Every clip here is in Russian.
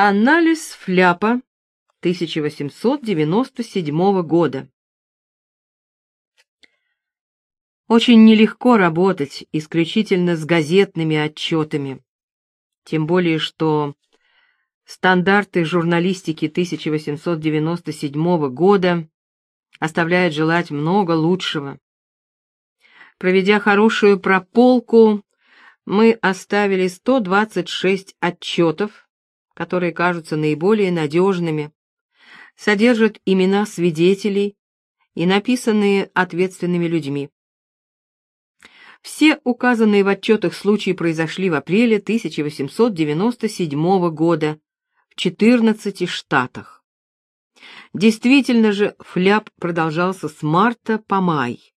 Анализ фляпа 1897 года. Очень нелегко работать исключительно с газетными отчетами, тем более что стандарты журналистики 1897 года оставляют желать много лучшего. Проведя хорошую прополку, мы оставили 126 отчетов, которые кажутся наиболее надежными, содержат имена свидетелей и написанные ответственными людьми. Все указанные в отчетах случаи произошли в апреле 1897 года в 14 штатах. Действительно же, фляп продолжался с марта по май.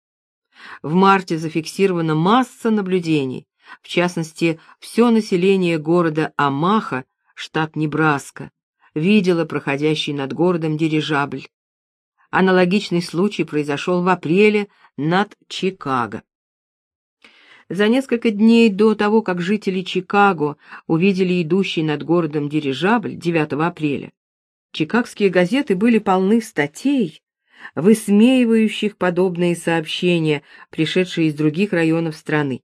В марте зафиксирована масса наблюдений, в частности, все население города Амаха, штат Небраска, видело проходящий над городом дирижабль. Аналогичный случай произошел в апреле над Чикаго. За несколько дней до того, как жители Чикаго увидели идущий над городом дирижабль 9 апреля, чикагские газеты были полны статей, высмеивающих подобные сообщения, пришедшие из других районов страны.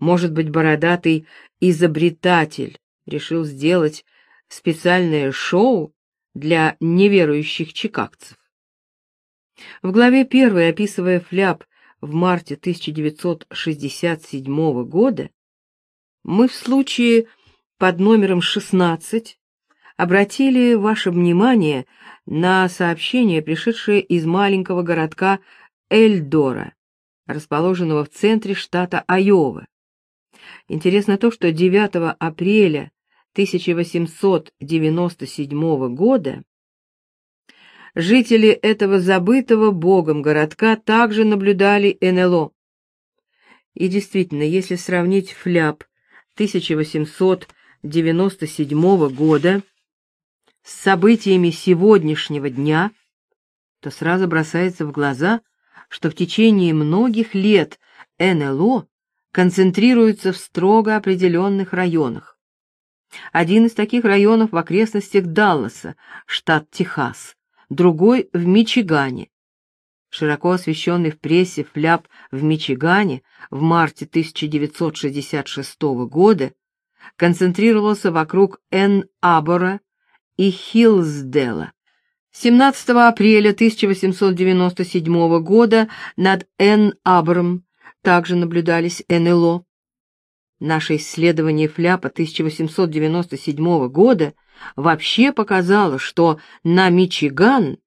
Может быть, бородатый изобретатель решил сделать специальное шоу для неверующих чикагцев. В главе первой, описывая фляп в марте 1967 года, мы в случае под номером 16 обратили ваше внимание на сообщение, пришедшее из маленького городка Эльдора, расположенного в центре штата Айова. Интересно то, что 9 апреля 1897 года жители этого забытого богом городка также наблюдали НЛО. И действительно, если сравнить фляп 1897 года с событиями сегодняшнего дня, то сразу бросается в глаза, что в течение многих лет НЛО концентрируется в строго определенных районах. Один из таких районов в окрестностях Далласа, штат Техас, другой в Мичигане. Широко освещенный в прессе фляп в Мичигане в марте 1966 года концентрировался вокруг Энн-Абора и Хиллсдела. 17 апреля 1897 года над Энн-Абором также наблюдались НЛО. Наше исследование фляпа 1897 года вообще показало, что на Мичиган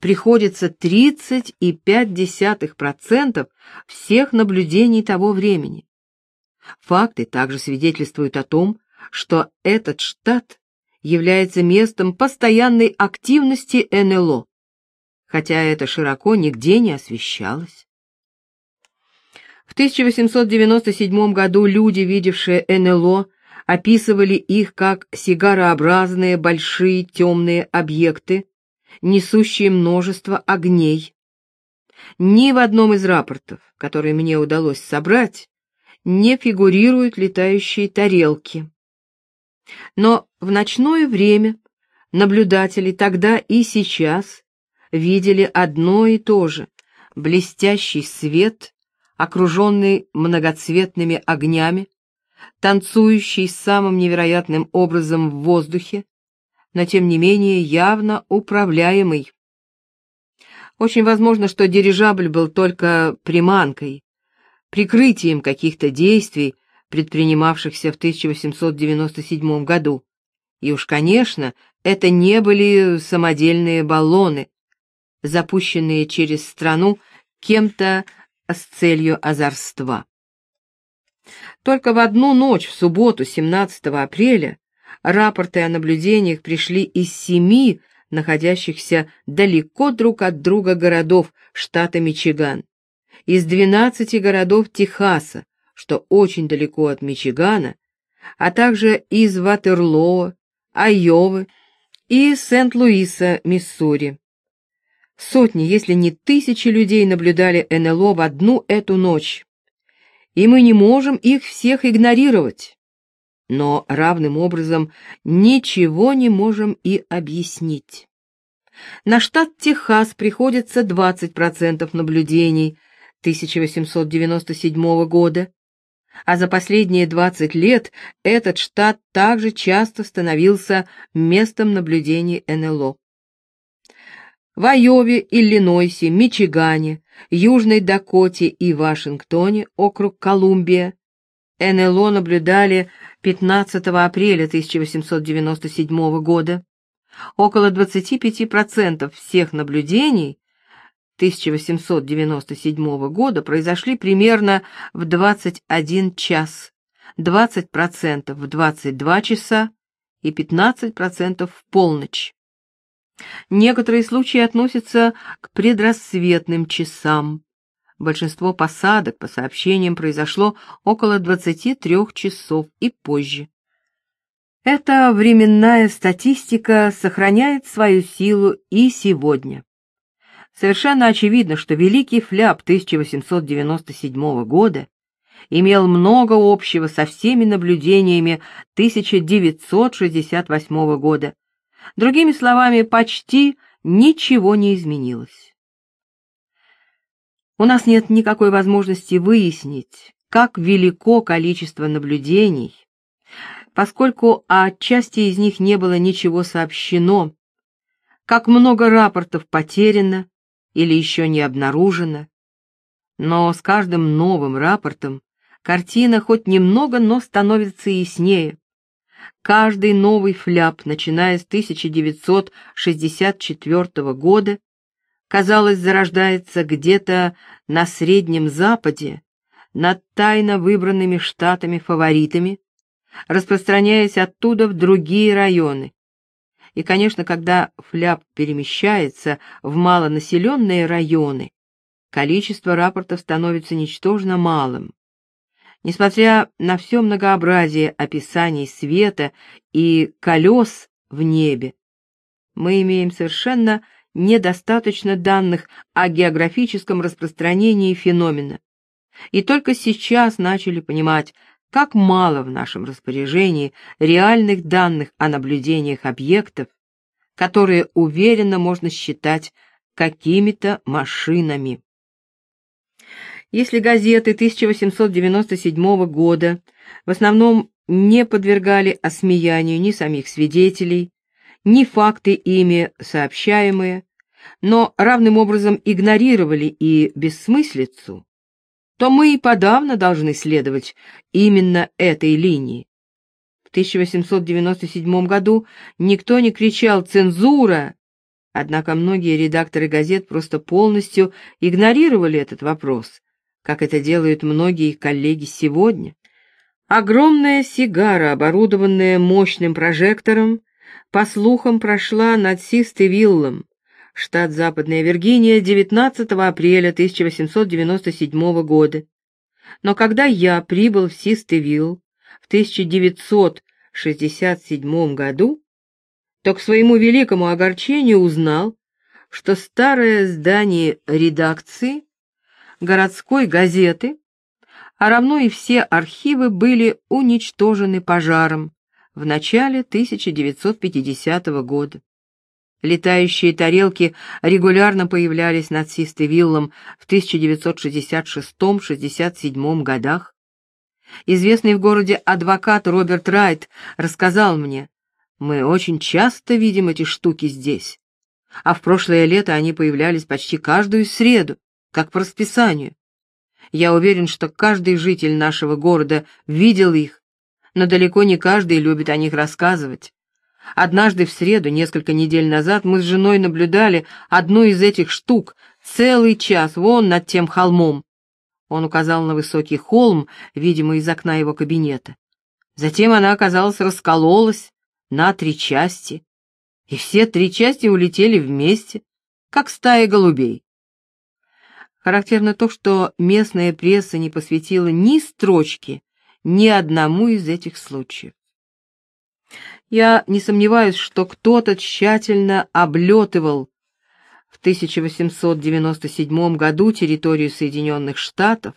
приходится 30,5% всех наблюдений того времени. Факты также свидетельствуют о том, что этот штат является местом постоянной активности НЛО, хотя это широко нигде не освещалось. В 1897 году люди, видевшие НЛО, описывали их как сигарообразные большие темные объекты, несущие множество огней. Ни в одном из рапортов, которые мне удалось собрать, не фигурируют летающие тарелки. Но в ночное время наблюдатели тогда и сейчас видели одно и то же — блестящий свет окруженный многоцветными огнями, танцующий самым невероятным образом в воздухе, но тем не менее явно управляемый. Очень возможно, что дирижабль был только приманкой, прикрытием каких-то действий, предпринимавшихся в 1897 году. И уж, конечно, это не были самодельные баллоны, запущенные через страну кем-то с целью озорства. Только в одну ночь, в субботу, 17 апреля, рапорты о наблюдениях пришли из семи находящихся далеко друг от друга городов штата Мичиган, из двенадцати городов Техаса, что очень далеко от Мичигана, а также из Ватерлоо, Айовы и Сент-Луиса, Миссури. Сотни, если не тысячи людей наблюдали НЛО в одну эту ночь. И мы не можем их всех игнорировать. но равным образом ничего не можем и объяснить. На штат Техас приходится 20% наблюдений 1897 года, а за последние 20 лет этот штат также часто становился местом наблюдений НЛО. В Айове, Иллинойсе, Мичигане, Южной Дакоте и Вашингтоне, округ Колумбия, НЛО наблюдали 15 апреля 1897 года. Около 25% всех наблюдений 1897 года произошли примерно в 21 час, 20% в 22 часа и 15% в полночь. Некоторые случаи относятся к предрассветным часам. Большинство посадок, по сообщениям, произошло около 23 часов и позже. Эта временная статистика сохраняет свою силу и сегодня. Совершенно очевидно, что Великий Фляп 1897 года имел много общего со всеми наблюдениями 1968 года. Другими словами, почти ничего не изменилось. У нас нет никакой возможности выяснить, как велико количество наблюдений, поскольку о части из них не было ничего сообщено, как много рапортов потеряно, или еще не обнаружено. Но с каждым новым рапортом картина хоть немного, но становится яснее. Каждый новый фляп, начиная с 1964 года, казалось, зарождается где-то на Среднем Западе, над тайно выбранными штатами-фаворитами, распространяясь оттуда в другие районы, и, конечно, когда фляп перемещается в малонаселенные районы, количество рапортов становится ничтожно малым. Несмотря на все многообразие описаний света и колес в небе, мы имеем совершенно недостаточно данных о географическом распространении феномена. И только сейчас начали понимать, как мало в нашем распоряжении реальных данных о наблюдениях объектов, которые уверенно можно считать какими-то машинами. Если газеты 1897 года в основном не подвергали осмеянию ни самих свидетелей, ни факты ими сообщаемые, но равным образом игнорировали и бессмыслицу, то мы и подавно должны следовать именно этой линии. В 1897 году никто не кричал «цензура», однако многие редакторы газет просто полностью игнорировали этот вопрос, как это делают многие коллеги сегодня. Огромная сигара, оборудованная мощным прожектором, по слухам прошла над Систевиллом, штат Западная Виргиния, 19 апреля 1897 года. Но когда я прибыл в Систевилл в 1967 году, то к своему великому огорчению узнал, что старое здание редакции городской газеты, а равно и все архивы были уничтожены пожаром в начале 1950 года. Летающие тарелки регулярно появлялись над Систевиллом в 1966-67 годах. Известный в городе адвокат Роберт Райт рассказал мне, «Мы очень часто видим эти штуки здесь, а в прошлое лето они появлялись почти каждую среду, как по расписанию. Я уверен, что каждый житель нашего города видел их, но далеко не каждый любит о них рассказывать. Однажды в среду, несколько недель назад, мы с женой наблюдали одну из этих штук целый час вон над тем холмом. Он указал на высокий холм, видимо, из окна его кабинета. Затем она, оказалось, раскололась на три части, и все три части улетели вместе, как стая голубей. Характерно то, что местная пресса не посвятила ни строчки ни одному из этих случаев. Я не сомневаюсь, что кто-то тщательно облетывал в 1897 году территорию Соединенных Штатов,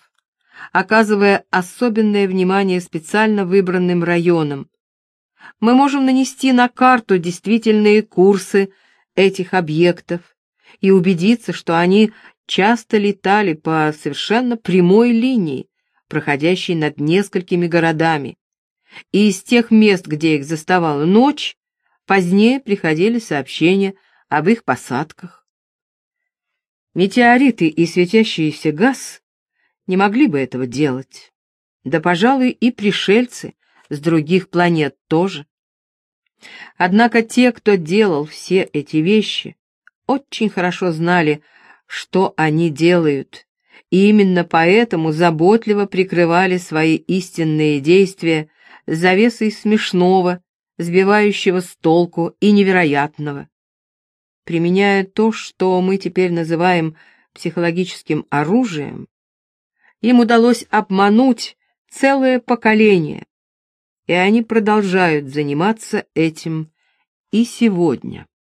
оказывая особенное внимание специально выбранным районам. Мы можем нанести на карту действительные курсы этих объектов и убедиться, что они часто летали по совершенно прямой линии, проходящей над несколькими городами. И из тех мест, где их заставала ночь, позднее приходили сообщения об их посадках. Метеориты и светящийся газ не могли бы этого делать. Да, пожалуй, и пришельцы с других планет тоже. Однако те, кто делал все эти вещи, очень хорошо знали, что они делают, и именно поэтому заботливо прикрывали свои истинные действия завесой смешного, сбивающего с толку и невероятного. Применяя то, что мы теперь называем психологическим оружием, им удалось обмануть целое поколение, и они продолжают заниматься этим и сегодня.